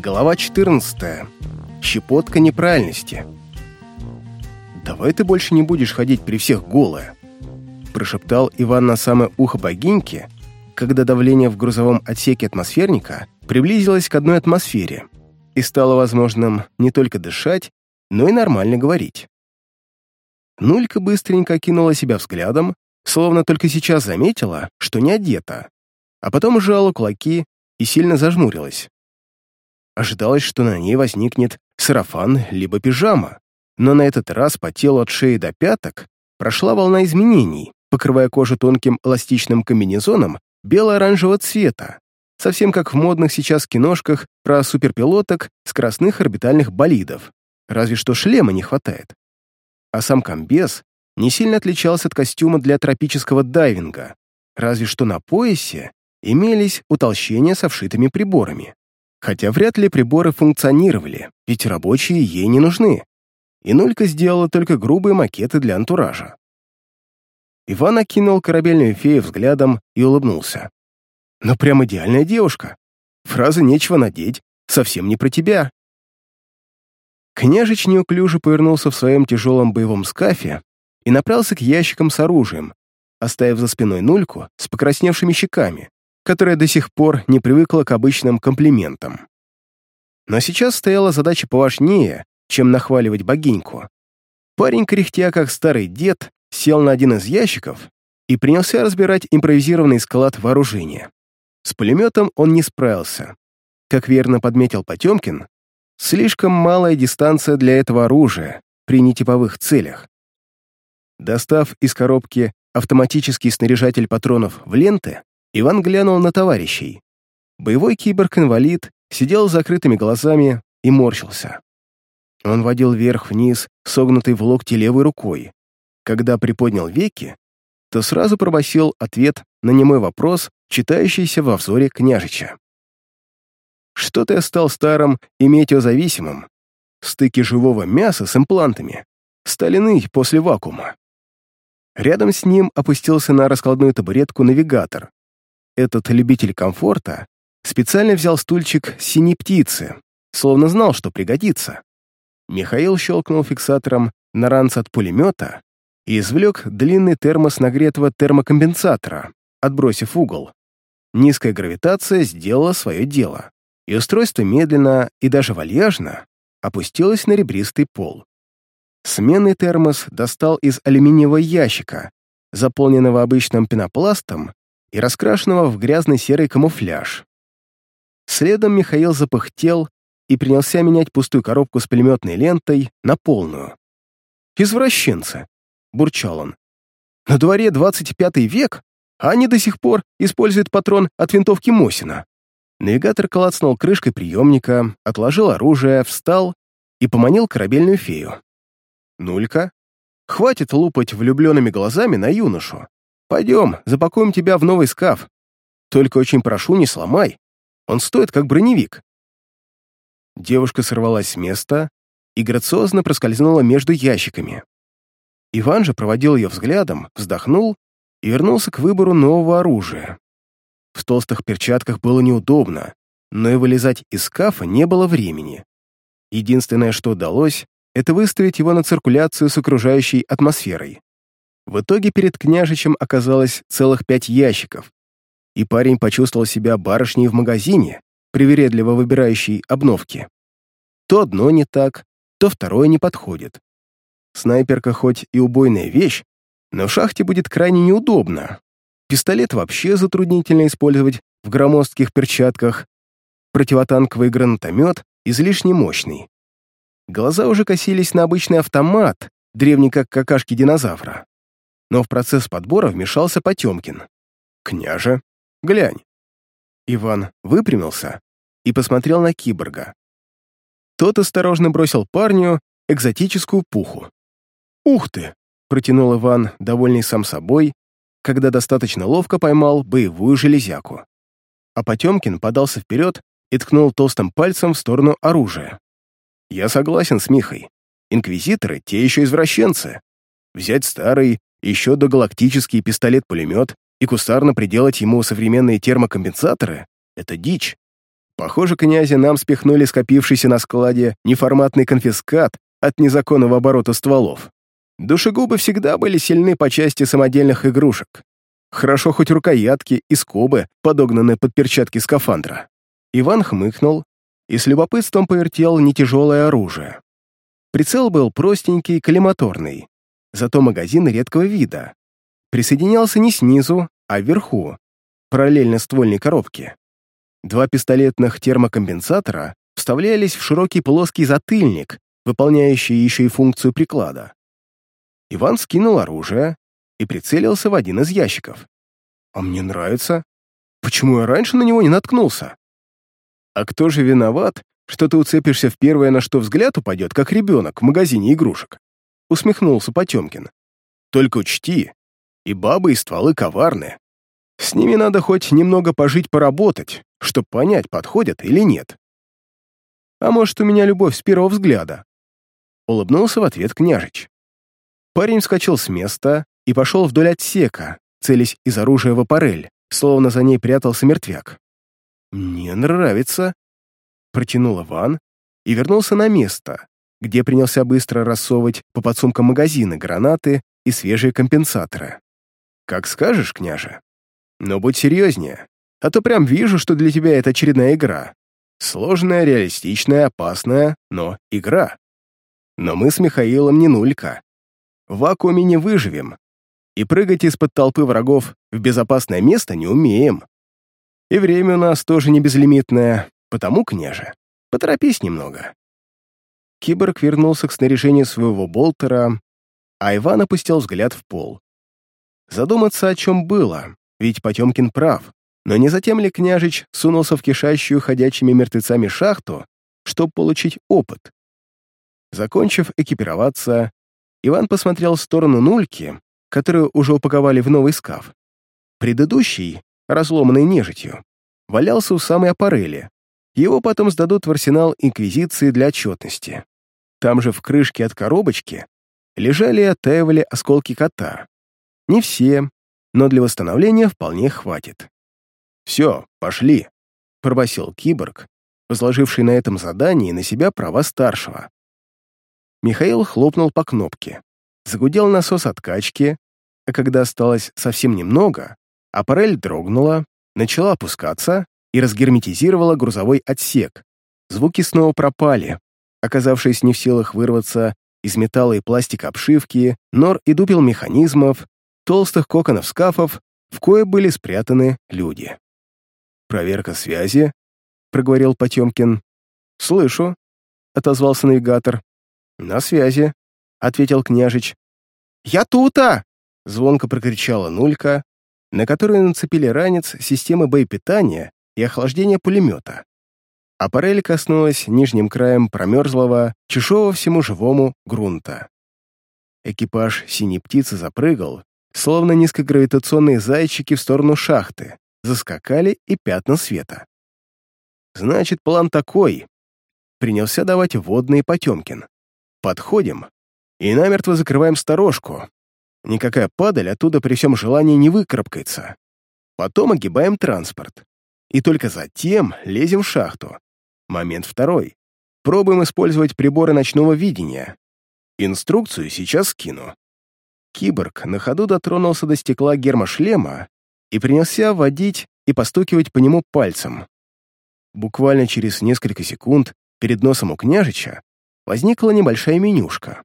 Глава 14. Щепотка неправильности. «Давай ты больше не будешь ходить при всех голая», прошептал Иван на самое ухо богиньки, когда давление в грузовом отсеке атмосферника приблизилось к одной атмосфере и стало возможным не только дышать, но и нормально говорить. Нулька быстренько кинула себя взглядом, словно только сейчас заметила, что не одета, а потом сжала кулаки и сильно зажмурилась. Ожидалось, что на ней возникнет сарафан либо пижама, но на этот раз по телу от шеи до пяток прошла волна изменений, покрывая кожу тонким эластичным комбинезоном бело-оранжевого цвета, совсем как в модных сейчас киношках про суперпилоток скоростных орбитальных болидов, разве что шлема не хватает. А сам комбез не сильно отличался от костюма для тропического дайвинга, разве что на поясе имелись утолщения со вшитыми приборами. Хотя вряд ли приборы функционировали, ведь рабочие ей не нужны. И Нулька сделала только грубые макеты для антуража. Иван окинул корабельную фею взглядом и улыбнулся. «Ну, прям идеальная девушка. Фраза «нечего надеть» совсем не про тебя». Княжич неуклюже повернулся в своем тяжелом боевом скафе и направился к ящикам с оружием, оставив за спиной Нульку с покрасневшими щеками, которая до сих пор не привыкла к обычным комплиментам. Но сейчас стояла задача поважнее, чем нахваливать богиньку. Парень, кряхтя как старый дед, сел на один из ящиков и принялся разбирать импровизированный склад вооружения. С пулеметом он не справился. Как верно подметил Потемкин, слишком малая дистанция для этого оружия при нетиповых целях. Достав из коробки автоматический снаряжатель патронов в ленты, Иван глянул на товарищей. Боевой киборг-инвалид сидел с закрытыми глазами и морщился. Он водил вверх-вниз, согнутый в локте левой рукой. Когда приподнял веки, то сразу пробасил ответ на немой вопрос, читающийся во взоре княжича. «Что ты стал старым и метеозависимым? Стыки живого мяса с имплантами стали ныть после вакуума». Рядом с ним опустился на раскладную табуретку навигатор, этот любитель комфорта специально взял стульчик синей птицы, словно знал, что пригодится. Михаил щелкнул фиксатором на ранц от пулемета и извлек длинный термос нагретого термокомпенсатора, отбросив угол. Низкая гравитация сделала свое дело, и устройство медленно и даже вальяжно опустилось на ребристый пол. Сменный термос достал из алюминиевого ящика, заполненного обычным пенопластом и раскрашенного в грязный серый камуфляж. Следом Михаил запыхтел и принялся менять пустую коробку с пулеметной лентой на полную. «Извращенцы!» — бурчал он. «На дворе 25 век, а они до сих пор используют патрон от винтовки Мосина». Навигатор клацнул крышкой приемника, отложил оружие, встал и поманил корабельную фею. «Нулька, хватит лупать влюбленными глазами на юношу. Пойдем, запакуем тебя в новый скаф. Только очень прошу, не сломай. Он стоит как броневик». Девушка сорвалась с места и грациозно проскользнула между ящиками. Иван же проводил ее взглядом, вздохнул и вернулся к выбору нового оружия. В толстых перчатках было неудобно, но и вылезать из скафа не было времени. Единственное, что удалось, это выставить его на циркуляцию с окружающей атмосферой. В итоге перед княжичем оказалось целых пять ящиков, и парень почувствовал себя барышней в магазине, привередливо выбирающей обновки. То одно не так, то второе не подходит. Снайперка хоть и убойная вещь, но в шахте будет крайне неудобно. Пистолет вообще затруднительно использовать в громоздких перчатках, противотанковый гранатомет излишне мощный. Глаза уже косились на обычный автомат, древний как какашки динозавра но в процесс подбора вмешался Потемкин. «Княже, глянь». Иван выпрямился и посмотрел на киборга. Тот осторожно бросил парню экзотическую пуху. «Ух ты!» — протянул Иван, довольный сам собой, когда достаточно ловко поймал боевую железяку. А Потемкин подался вперед и ткнул толстым пальцем в сторону оружия. «Я согласен с Михой. Инквизиторы — те еще извращенцы. Взять старый, еще догалактический пистолет-пулемет и кустарно приделать ему современные термокомпенсаторы — это дичь. Похоже, князя нам спихнули скопившийся на складе неформатный конфискат от незаконного оборота стволов. Душегубы всегда были сильны по части самодельных игрушек. Хорошо хоть рукоятки и скобы, подогнаны под перчатки скафандра. Иван хмыкнул и с любопытством повертел нетяжелое оружие. Прицел был простенький, коллиматорный, зато магазин редкого вида. Присоединялся не снизу, а вверху, параллельно ствольной коробке. Два пистолетных термокомпенсатора вставлялись в широкий плоский затыльник, выполняющий еще и функцию приклада. Иван скинул оружие и прицелился в один из ящиков. «А мне нравится. Почему я раньше на него не наткнулся?» «А кто же виноват, что ты уцепишься в первое, на что взгляд упадет, как ребенок в магазине игрушек?» Усмехнулся Потемкин. «Только учти, и бабы, и стволы коварны. С ними надо хоть немного пожить-поработать, чтобы понять, подходят или нет. А может, у меня любовь с первого взгляда?» Улыбнулся в ответ княжич. Парень вскочил с места и пошел вдоль отсека, целясь из оружия в аппарель, словно за ней прятался мертвяк. «Мне нравится», — протянул Иван и вернулся на место, где принялся быстро рассовывать по подсумкам магазины, гранаты и свежие компенсаторы. «Как скажешь, княже. Но будь серьезнее, а то прям вижу, что для тебя это очередная игра. Сложная, реалистичная, опасная, но игра. Но мы с Михаилом не нулька. В вакууме не выживем, и прыгать из-под толпы врагов в безопасное место не умеем. И время у нас тоже не безлимитное, потому, княже, поторопись немного». Киборг вернулся к снаряжению своего болтера, а Иван опустил взгляд в пол. Задуматься о чем было, ведь Потемкин прав, но не затем ли княжич сунулся в кишащую ходячими мертвецами шахту, чтобы получить опыт? Закончив экипироваться, Иван посмотрел в сторону нульки, которую уже упаковали в новый скаф. Предыдущий, разломанный нежитью, валялся у самой аппарели. Его потом сдадут в арсенал Инквизиции для отчетности. Там же в крышке от коробочки лежали и оттаивали осколки кота. Не все, но для восстановления вполне хватит. «Все, пошли», — пробасил киборг, возложивший на этом задании на себя права старшего. Михаил хлопнул по кнопке. Загудел насос откачки, а когда осталось совсем немного, аппарель дрогнула, начала опускаться и разгерметизировала грузовой отсек. Звуки снова пропали, оказавшись не в силах вырваться из металла и пластика обшивки, нор и дупел механизмов, толстых коконов скафов, в кое были спрятаны люди. «Проверка связи», — проговорил Потемкин. «Слышу», — отозвался навигатор. «На связи», — ответил княжич. «Я тута!» — звонко прокричала Нулька, на которую нацепили ранец системы боепитания и охлаждения пулемета. Аппарель коснулась нижним краем промерзлого, чужого всему живому грунта. Экипаж синей птицы запрыгал, словно низкогравитационные зайчики в сторону шахты, заскакали и пятна света. Значит, план такой. Принялся давать водные Потемкин. Подходим и намертво закрываем сторожку. Никакая падаль оттуда при всем желании не выкарабкается. Потом огибаем транспорт. И только затем лезем в шахту. Момент второй. Пробуем использовать приборы ночного видения. Инструкцию сейчас скину. Киборг на ходу дотронулся до стекла гермошлема и принялся водить и постукивать по нему пальцем. Буквально через несколько секунд перед носом у княжича возникла небольшая менюшка.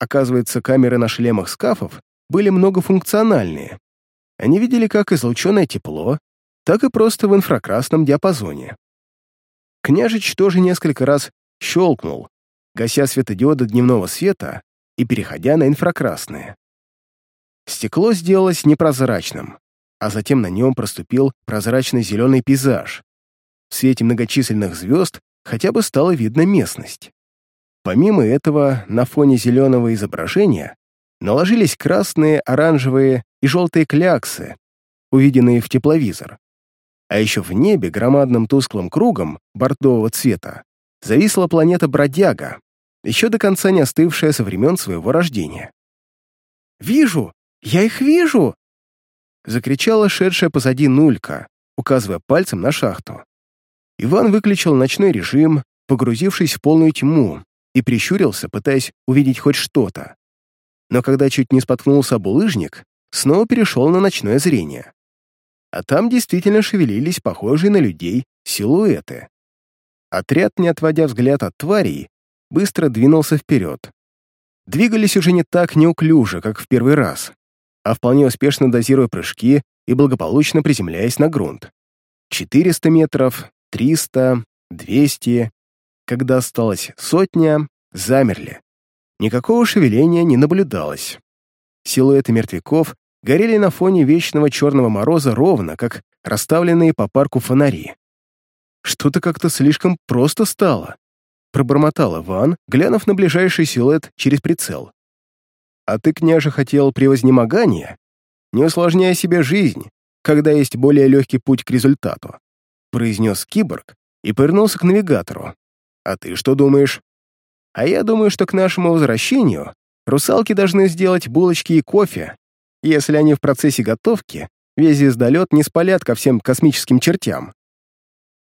Оказывается, камеры на шлемах скафов были многофункциональные. Они видели как излученное тепло, так и просто в инфракрасном диапазоне. Княжич тоже несколько раз щелкнул, гася светодиоды дневного света и переходя на инфракрасные. Стекло сделалось непрозрачным, а затем на нем проступил прозрачный зеленый пейзаж. В свете многочисленных звезд хотя бы стала видна местность. Помимо этого, на фоне зеленого изображения наложились красные, оранжевые и желтые кляксы, увиденные в тепловизор. А еще в небе громадным тусклым кругом бордового цвета зависла планета Бродяга, еще до конца не остывшая со времен своего рождения. «Вижу! Я их вижу!» закричала шедшая позади Нулька, указывая пальцем на шахту. Иван выключил ночной режим, погрузившись в полную тьму, и прищурился, пытаясь увидеть хоть что-то. Но когда чуть не споткнулся об улыжник, снова перешел на ночное зрение. А там действительно шевелились похожие на людей силуэты. Отряд, не отводя взгляд от тварей, быстро двинулся вперед. Двигались уже не так неуклюже, как в первый раз, а вполне успешно дозируя прыжки и благополучно приземляясь на грунт. 400 метров, 300, 200. Когда осталось сотня, замерли. Никакого шевеления не наблюдалось. Силуэты мертвяков горели на фоне вечного черного мороза ровно, как расставленные по парку фонари. Что-то как-то слишком просто стало, пробормотал Иван, глянув на ближайший силуэт через прицел. «А ты, княже, хотел превознемогания? Не усложняя себе жизнь, когда есть более легкий путь к результату», произнес киборг и повернулся к навигатору. «А ты что думаешь?» «А я думаю, что к нашему возвращению русалки должны сделать булочки и кофе. Если они в процессе готовки, весь звездолет не спалят ко всем космическим чертям».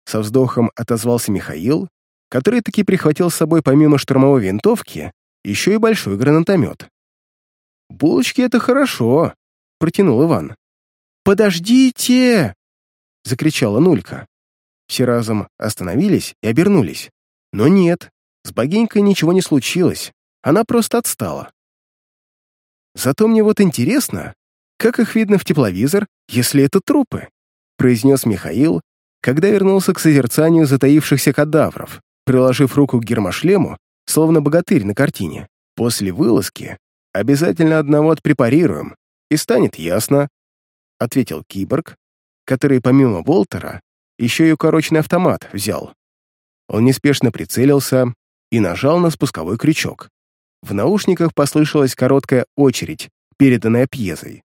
Со вздохом отозвался Михаил который таки прихватил с собой помимо штурмовой винтовки еще и большой гранатомет. «Булочки — это хорошо», — протянул Иван. «Подождите!» — закричала Нулька. Все разом остановились и обернулись. Но нет, с богинькой ничего не случилось, она просто отстала. «Зато мне вот интересно, как их видно в тепловизор, если это трупы?» произнес Михаил, когда вернулся к созерцанию затаившихся кадавров приложив руку к гермошлему, словно богатырь на картине. После вылазки обязательно одного отпрепарируем, и станет ясно, — ответил киборг, который помимо Волтера еще и укороченный автомат взял. Он неспешно прицелился и нажал на спусковой крючок. В наушниках послышалась короткая очередь, переданная пьезой,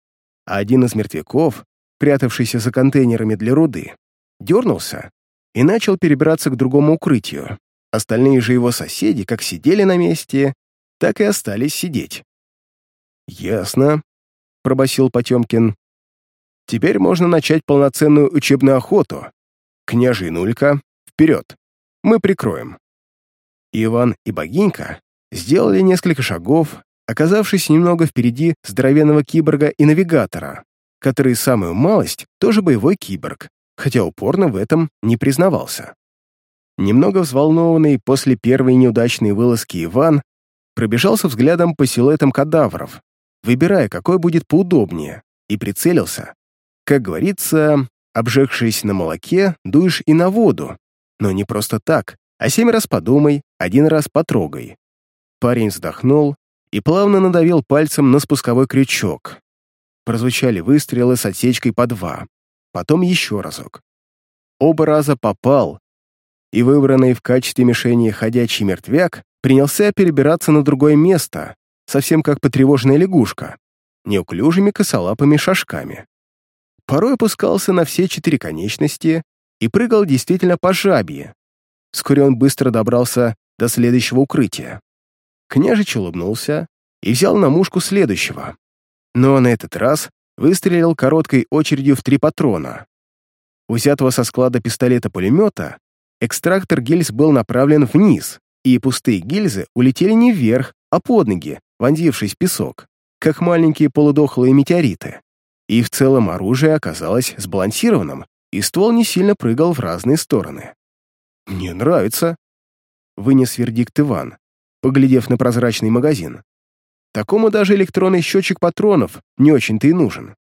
а один из мертвяков, прятавшийся за контейнерами для руды, дернулся и начал перебираться к другому укрытию. Остальные же его соседи как сидели на месте, так и остались сидеть. «Ясно», — пробасил Потемкин. «Теперь можно начать полноценную учебную охоту. Княжий Нулька, вперед! Мы прикроем». Иван и Богинька сделали несколько шагов, оказавшись немного впереди здоровенного киборга и навигатора, который самую малость тоже боевой киборг, хотя упорно в этом не признавался. Немного взволнованный после первой неудачной вылазки Иван пробежался взглядом по силуэтам кадавров, выбирая, какой будет поудобнее, и прицелился. Как говорится, обжегшись на молоке, дуешь и на воду, но не просто так, а семь раз подумай, один раз потрогай. Парень вздохнул и плавно надавил пальцем на спусковой крючок. Прозвучали выстрелы с отсечкой по два, потом еще разок. Оба раза попал, и выбранный в качестве мишени ходячий мертвяк принялся перебираться на другое место, совсем как потревоженная лягушка, неуклюжими косолапыми шажками. Порой опускался на все четыре конечности и прыгал действительно по жабье. Вскоре он быстро добрался до следующего укрытия. Княжич улыбнулся и взял на мушку следующего. Но на этот раз выстрелил короткой очередью в три патрона. У взятого со склада пистолета-пулемета Экстрактор гильз был направлен вниз, и пустые гильзы улетели не вверх, а под ноги, вонзившись в песок, как маленькие полудохлые метеориты. И в целом оружие оказалось сбалансированным, и ствол не сильно прыгал в разные стороны. «Мне нравится», — вынес вердикт Иван, поглядев на прозрачный магазин. «Такому даже электронный счетчик патронов не очень-то и нужен».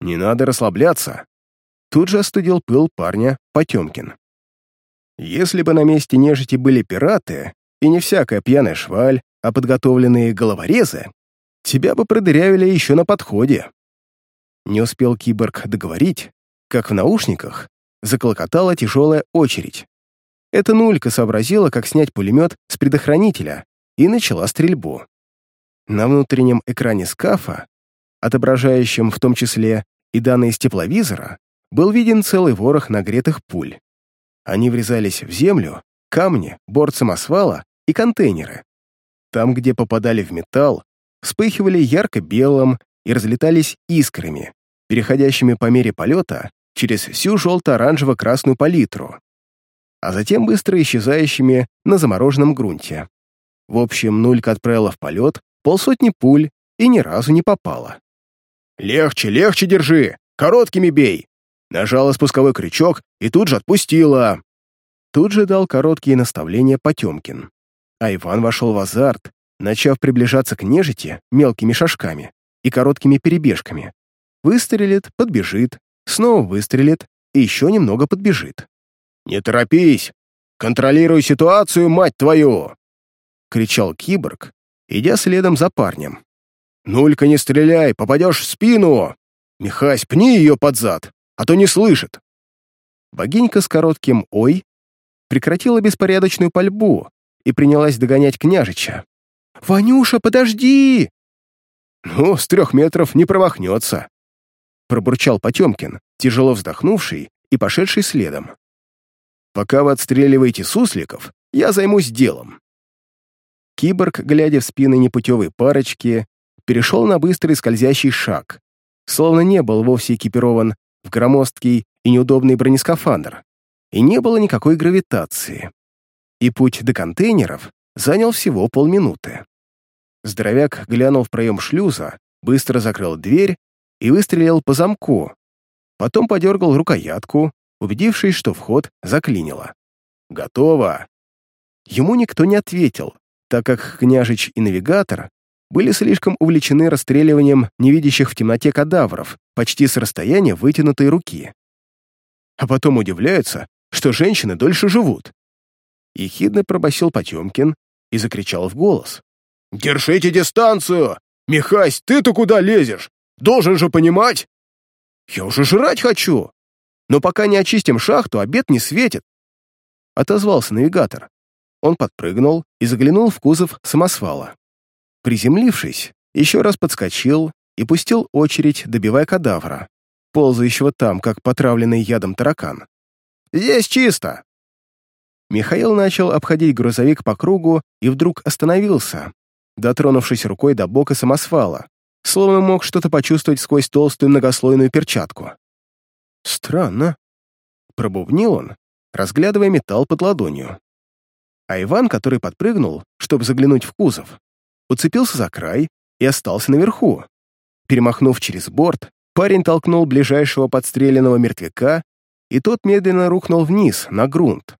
«Не надо расслабляться», — тут же остудил пыл парня Потемкин. Если бы на месте нежити были пираты, и не всякая пьяная шваль, а подготовленные головорезы, тебя бы продырявили еще на подходе. Не успел киборг договорить, как в наушниках заклокотала тяжелая очередь. Эта нулька сообразила, как снять пулемет с предохранителя, и начала стрельбу. На внутреннем экране скафа, отображающем в том числе и данные с тепловизора, был виден целый ворох нагретых пуль. Они врезались в землю, камни, борт самосвала и контейнеры. Там, где попадали в металл, вспыхивали ярко-белым и разлетались искрами, переходящими по мере полета через всю желто-оранжево-красную палитру, а затем быстро исчезающими на замороженном грунте. В общем, Нулька отправила в полет полсотни пуль и ни разу не попала. «Легче, легче держи! Короткими бей!» Нажала спусковой крючок и тут же отпустила. Тут же дал короткие наставления Потемкин. А Иван вошел в азарт, начав приближаться к нежити мелкими шажками и короткими перебежками. Выстрелит, подбежит, снова выстрелит и еще немного подбежит. «Не торопись! Контролируй ситуацию, мать твою!» — кричал киборг, идя следом за парнем. «Нулька, не стреляй, попадешь в спину! Михась, пни ее под зад, а то не слышит!» Богинька с коротким «ой» прекратила беспорядочную пальбу и принялась догонять княжича. «Ванюша, подожди!» «Ну, с трех метров не промахнется», — пробурчал Потемкин, тяжело вздохнувший и пошедший следом. «Пока вы отстреливаете сусликов, я займусь делом». Киборг, глядя в спины непутевой парочки, перешел на быстрый скользящий шаг, словно не был вовсе экипирован в громоздкий и неудобный бронескафандр, и не было никакой гравитации. И путь до контейнеров занял всего полминуты. Здоровяк глянул в проем шлюза, быстро закрыл дверь и выстрелил по замку. Потом подергал рукоятку, убедившись, что вход заклинило. «Готово!» Ему никто не ответил, так как княжич и навигатор были слишком увлечены расстреливанием невидящих в темноте кадавров почти с расстояния вытянутой руки. А потом удивляются, что женщины дольше живут. Ехидно пробасил Потемкин и закричал в голос. «Держите дистанцию! Михась, ты-то куда лезешь? Должен же понимать!» «Я уже жрать хочу! Но пока не очистим шахту, обед не светит!» Отозвался навигатор. Он подпрыгнул и заглянул в кузов самосвала. Приземлившись, еще раз подскочил и пустил очередь, добивая кадавра, ползающего там, как потравленный ядом таракан. «Здесь чисто!» Михаил начал обходить грузовик по кругу и вдруг остановился, дотронувшись рукой до бока самосвала, словно мог что-то почувствовать сквозь толстую многослойную перчатку. «Странно», — пробубнил он, разглядывая металл под ладонью. А Иван, который подпрыгнул, чтобы заглянуть в кузов, уцепился за край и остался наверху. Перемахнув через борт, парень толкнул ближайшего подстреленного мертвяка, и тот медленно рухнул вниз, на грунт.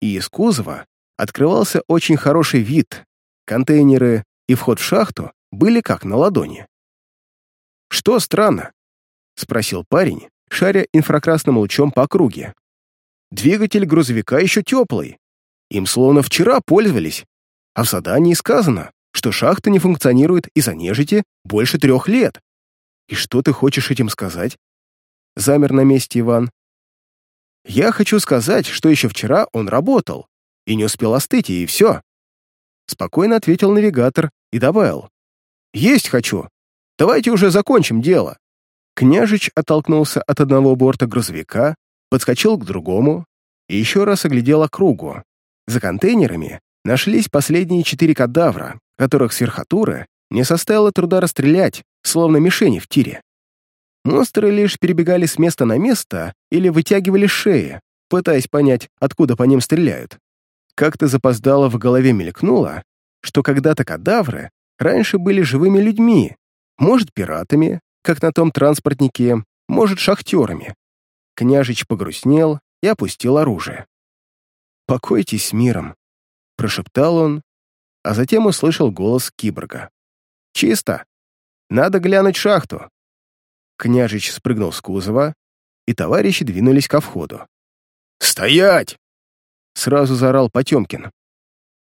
И из кузова открывался очень хороший вид. Контейнеры и вход в шахту были как на ладони. «Что странно?» — спросил парень, шаря инфракрасным лучом по округе. «Двигатель грузовика еще теплый. Им словно вчера пользовались. А в задании сказано, что шахта не функционирует из-за нежити больше трех лет. И что ты хочешь этим сказать? Замер на месте Иван. Я хочу сказать, что еще вчера он работал и не успел остыть, и все. Спокойно ответил навигатор и добавил. Есть хочу. Давайте уже закончим дело. Княжич оттолкнулся от одного борта грузовика, подскочил к другому и еще раз оглядел округу. За контейнерами нашлись последние четыре кадавра, которых с верхотуры не составило труда расстрелять, словно мишени в тире. Монстры лишь перебегали с места на место или вытягивали шеи, пытаясь понять, откуда по ним стреляют. Как-то запоздало в голове мелькнуло, что когда-то кадавры раньше были живыми людьми, может, пиратами, как на том транспортнике, может, шахтерами. Княжич погрустнел и опустил оружие. «Покойтесь с миром», — прошептал он, а затем услышал голос киборга. «Чисто. Надо глянуть шахту». Княжич спрыгнул с кузова, и товарищи двинулись ко входу. «Стоять!» — сразу заорал Потемкин.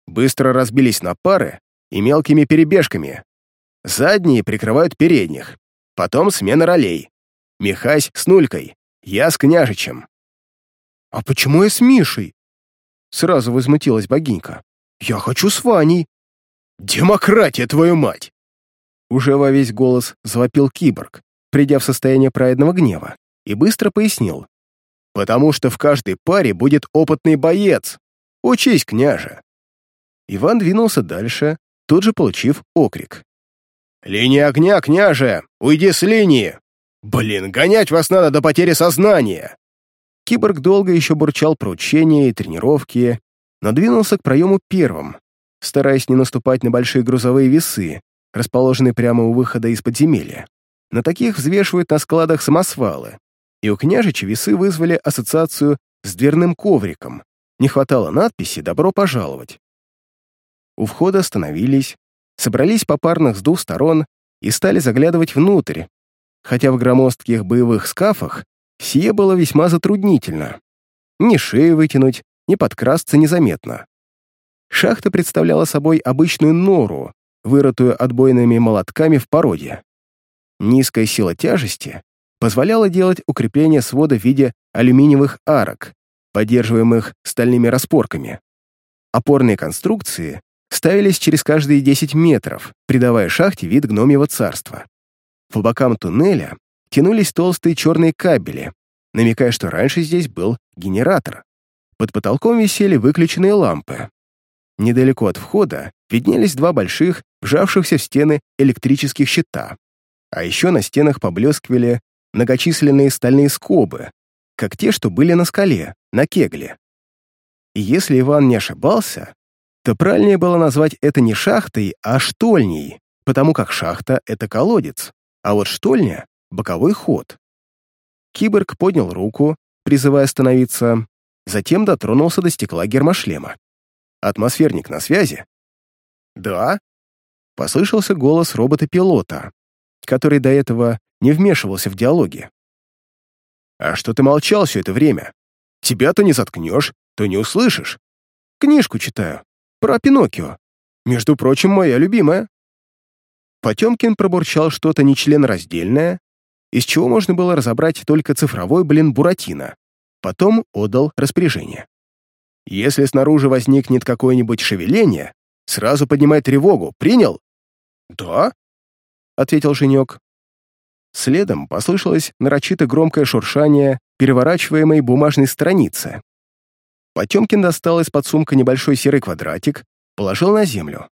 Быстро разбились на пары и мелкими перебежками. Задние прикрывают передних. Потом смена ролей. Михась с Нулькой, я с Княжичем. «А почему я с Мишей?» Сразу возмутилась богинька. «Я хочу с Ваней!» «Демократия, твою мать!» Уже во весь голос завопил киборг, придя в состояние праведного гнева, и быстро пояснил. «Потому что в каждой паре будет опытный боец. Учись, княже!» Иван двинулся дальше, тут же получив окрик. «Линия огня, княже! Уйди с линии! Блин, гонять вас надо до потери сознания!» Киборг долго еще бурчал про учения и тренировки, но двинулся к проему первым, стараясь не наступать на большие грузовые весы, расположенные прямо у выхода из подземелья. На таких взвешивают на складах самосвалы, и у княжича весы вызвали ассоциацию с дверным ковриком. Не хватало надписи «Добро пожаловать». У входа остановились, собрались попарно с двух сторон и стали заглядывать внутрь, хотя в громоздких боевых скафах сие было весьма затруднительно. Ни шею вытянуть, ни подкрасться незаметно. Шахта представляла собой обычную нору, вырытую отбойными молотками в породе. Низкая сила тяжести позволяла делать укрепление свода в виде алюминиевых арок, поддерживаемых стальными распорками. Опорные конструкции ставились через каждые 10 метров, придавая шахте вид гномьего царства. По бокам туннеля тянулись толстые черные кабели, намекая, что раньше здесь был генератор. Под потолком висели выключенные лампы. Недалеко от входа виднелись два больших, вжавшихся в стены электрических щита. А еще на стенах поблескивали многочисленные стальные скобы, как те, что были на скале, на кегле. И если Иван не ошибался, то правильнее было назвать это не шахтой, а штольней, потому как шахта — это колодец, а вот штольня — боковой ход. Киборг поднял руку, призывая остановиться, затем дотронулся до стекла гермошлема. «Атмосферник на связи?» «Да», — послышался голос робота-пилота, который до этого не вмешивался в диалоги. «А что ты молчал все это время? Тебя то не заткнешь, то не услышишь. Книжку читаю. Про Пиноккио. Между прочим, моя любимая». Потемкин пробурчал что-то нечленораздельное, из чего можно было разобрать только цифровой блин Буратино. Потом отдал распоряжение. «Если снаружи возникнет какое-нибудь шевеление, сразу поднимай тревогу. Принял?» «Да», — ответил Женек. Следом послышалось нарочито громкое шуршание переворачиваемой бумажной страницы. Потемкин достал из-под сумка небольшой серый квадратик, положил на землю.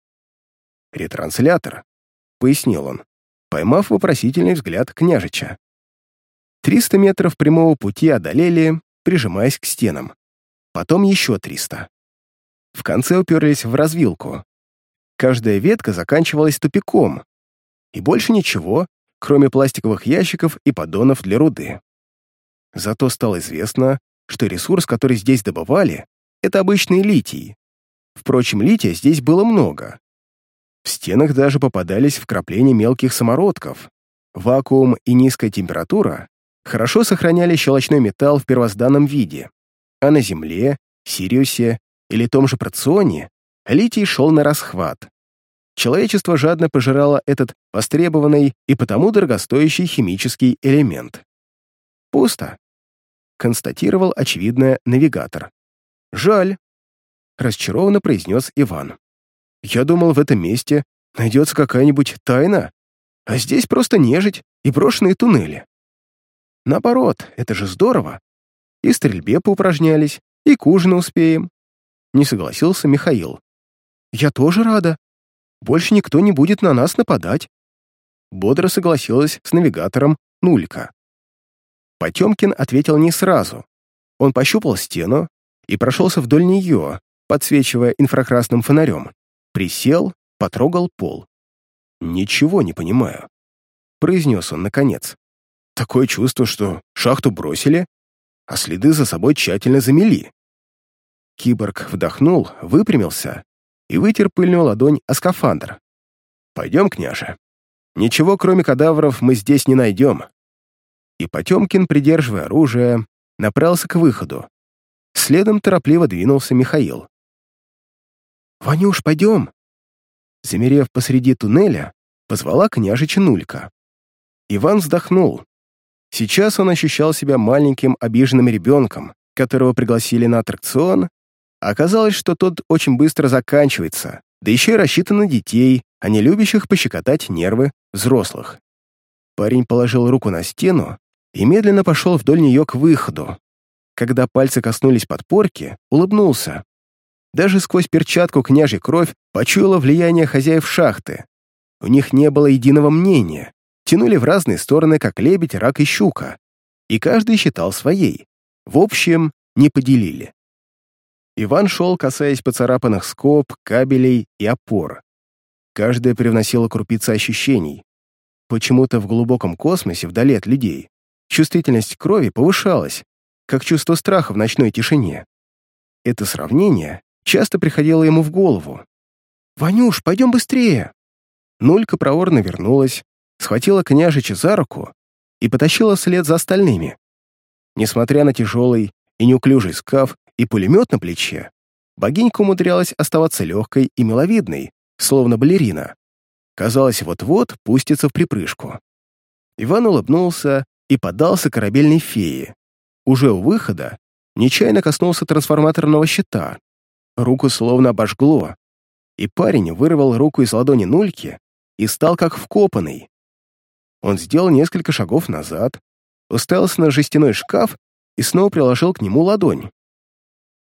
«Ретранслятор», — пояснил он, поймав вопросительный взгляд княжича. Триста метров прямого пути одолели, прижимаясь к стенам. Потом еще триста. В конце уперлись в развилку. Каждая ветка заканчивалась тупиком. И больше ничего, кроме пластиковых ящиков и поддонов для руды. Зато стало известно, что ресурс, который здесь добывали, это обычный литий. Впрочем, лития здесь было много. В стенах даже попадались вкрапления мелких самородков. Вакуум и низкая температура хорошо сохраняли щелочной металл в первозданном виде, а на Земле, Сириусе или том же Проционе литий шел на расхват. Человечество жадно пожирало этот востребованный и потому дорогостоящий химический элемент. Пусто констатировал очевидное навигатор. «Жаль», — расчарованно произнес Иван. «Я думал, в этом месте найдется какая-нибудь тайна, а здесь просто нежить и брошенные туннели. Наоборот, это же здорово. И стрельбе поупражнялись, и к ужину успеем». Не согласился Михаил. «Я тоже рада. Больше никто не будет на нас нападать». Бодро согласилась с навигатором Нулька. Потемкин ответил не сразу. Он пощупал стену и прошелся вдоль нее, подсвечивая инфракрасным фонарем. Присел, потрогал пол. «Ничего не понимаю», — произнес он наконец. «Такое чувство, что шахту бросили, а следы за собой тщательно замели». Киборг вдохнул, выпрямился и вытер пыльную ладонь о скафандр. «Пойдем, княже. Ничего, кроме кадавров, мы здесь не найдем и Потемкин, придерживая оружие, направился к выходу. Следом торопливо двинулся Михаил. «Ванюш, пойдем!» Замерев посреди туннеля, позвала княжича Нулька. Иван вздохнул. Сейчас он ощущал себя маленьким обиженным ребенком, которого пригласили на аттракцион, оказалось, что тот очень быстро заканчивается, да еще и рассчитан на детей, а не любящих пощекотать нервы взрослых. Парень положил руку на стену и медленно пошел вдоль нее к выходу. Когда пальцы коснулись подпорки, улыбнулся. Даже сквозь перчатку княжья кровь почуяла влияние хозяев шахты. У них не было единого мнения, тянули в разные стороны, как лебедь, рак и щука. И каждый считал своей. В общем, не поделили. Иван шел, касаясь поцарапанных скоб, кабелей и опор. Каждая привносила крупицы ощущений. Почему-то в глубоком космосе, вдали от людей, чувствительность крови повышалась, как чувство страха в ночной тишине. Это сравнение часто приходило ему в голову. «Ванюш, пойдем быстрее!» Нулька проворно вернулась, схватила княжича за руку и потащила вслед за остальными. Несмотря на тяжелый и неуклюжий скаф и пулемет на плече, богинька умудрялась оставаться легкой и миловидной, словно балерина. Казалось, вот-вот пустится в припрыжку. Иван улыбнулся и поддался корабельной фее. Уже у выхода нечаянно коснулся трансформаторного щита. Руку словно обожгло, и парень вырвал руку из ладони Нульки и стал как вкопанный. Он сделал несколько шагов назад, уставился на жестяной шкаф и снова приложил к нему ладонь.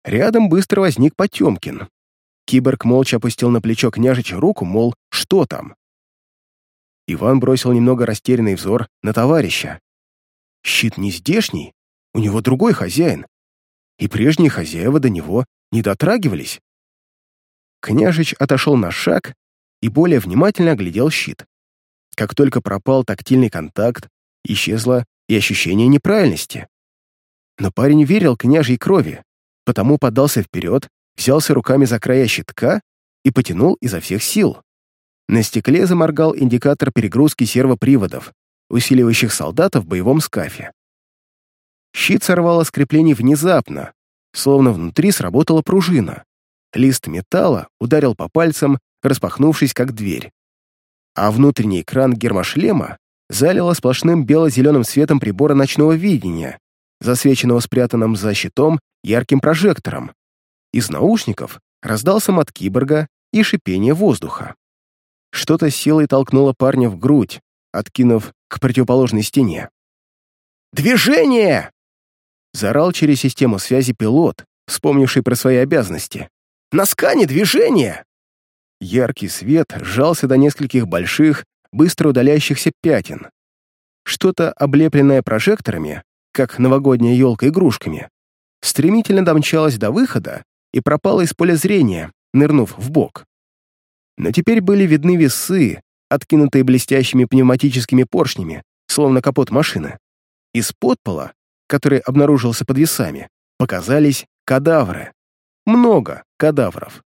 Рядом быстро возник Потемкин. Киборг молча опустил на плечо княжича руку, мол, что там? Иван бросил немного растерянный взор на товарища. Щит не здешний, у него другой хозяин, и прежние хозяева до него не дотрагивались. Княжич отошел на шаг и более внимательно оглядел щит. Как только пропал тактильный контакт, исчезло и ощущение неправильности. Но парень верил княжьей крови, потому подался вперед, взялся руками за края щитка и потянул изо всех сил. На стекле заморгал индикатор перегрузки сервоприводов, усиливающих солдата в боевом скафе. Щит сорвало с креплений внезапно, словно внутри сработала пружина. Лист металла ударил по пальцам, распахнувшись как дверь. А внутренний экран гермошлема залило сплошным бело-зеленым светом прибора ночного видения, засвеченного спрятанным за щитом ярким прожектором. Из наушников раздался мат киборга и шипение воздуха. Что-то силой толкнуло парня в грудь, откинув к противоположной стене. «Движение!» Заорал через систему связи пилот, вспомнивший про свои обязанности. «На скане движение!» Яркий свет сжался до нескольких больших, быстро удаляющихся пятен. Что-то, облепленное прожекторами, как новогодняя елка игрушками, стремительно домчалось до выхода и пропало из поля зрения, нырнув в бок. Но теперь были видны весы, откинутые блестящими пневматическими поршнями, словно капот машины. Из подпола, который обнаружился под весами, показались кадавры. Много кадавров.